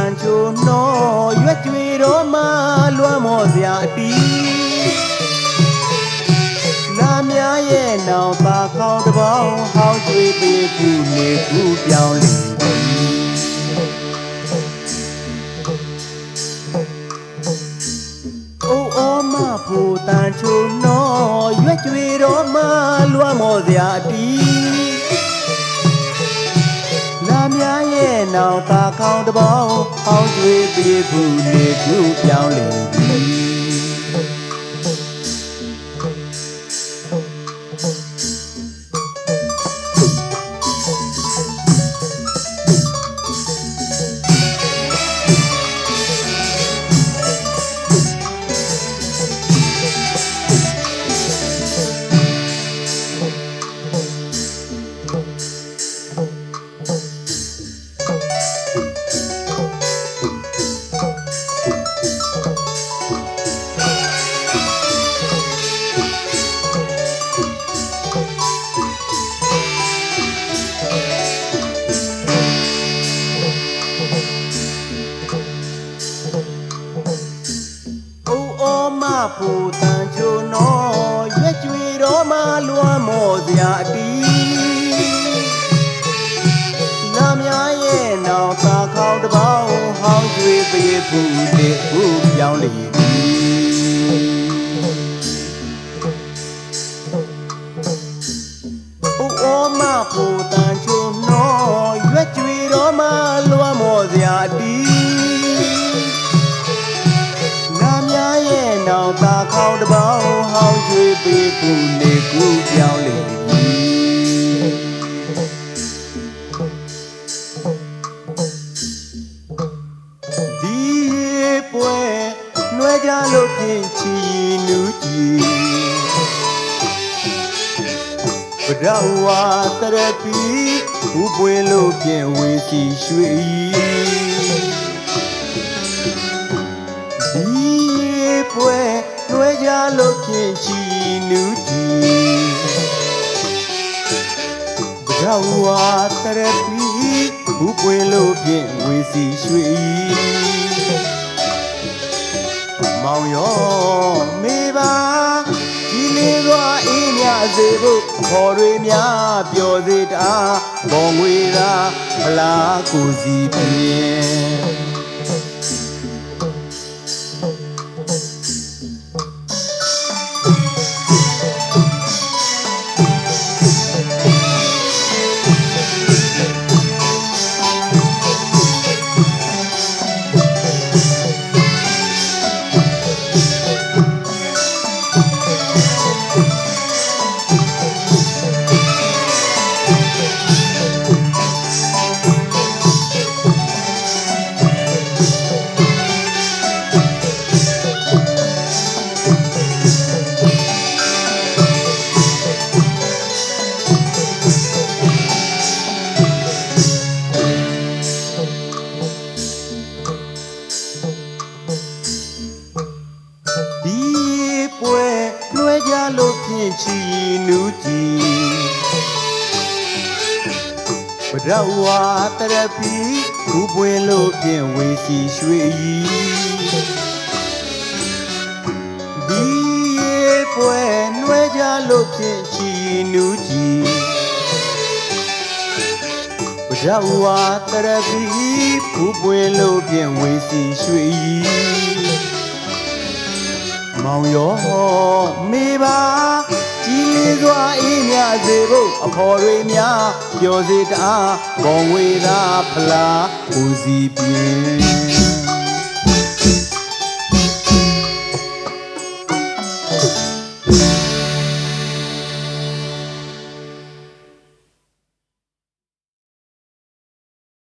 န်ချိုနော်ရွက်ကြွေတော်မှလွမ်းမော်စရာအတီးလာများရဲ့နောင်သာခေါင်တစ်ပေါင်းဟောင်းကြွေပေးခုနေခုပြောင်းလေပြီအိုးအောမဖို့တန်ချိုနော်ရွက်ကြွေတော်မှလွမ်းမော်စရာအတီး လာများရဲ့နောင်သာခေါင်တစ်ပေါင်းဟောင်းတွေပြေဘူးနေခုပြောင်းလေပြီ ဖို့တန်ချိုနော်ရွက်ကြွေတော်မှလွမ်းမော်စရာအတီးလာများရဲ့နောင်သာခေါင်တစ်ပေါင်းဟောင်းတွေပြေဘူးနေခုပြောင်းလေပြီအိုးအောမဖို့တန်ချိုနော် ရဲ့နောင်သာခေါင်တစ်ပေါင်းဟောင်းကျွေးပေးခုနေကူပြောင်းလေပြီဒီရေပွဲနှွဲကြလို့ဖြင့်ချီနူးကြည်ပဒဝါတရပီဘူပွေလို့ပြင်ဝေစီရွှေဒီ နှွဲကြလို့ပြင်ချီနူးတီပဒဝါတရပီဘူပွေလို့ပြင်ဝေစီရွှေမောင်ရောမေပါဒီလေးစွာအေးမြစေဖို့ခေါ်တွေများပျော်စေတာဘောင်ငွေသာဖလားကိုစီပြင်း လွှဲကြလို့ဖြင့်ချီနူးကြည်ပဒဝါတရပီဘူပွေလို့ဖြင့်ဝေစီရွှေဒီရေပွဲလွှဲကြလို့ဖြင့်ချီနူးကြည်ပဒဝါတရပီဘူပွေလို့ဖြင့်ဝေစီရွှေမောင်ရော အဖော်တွေများပျော်စေတာဘောင်ဝေသာဖလားဦးစီပြင်း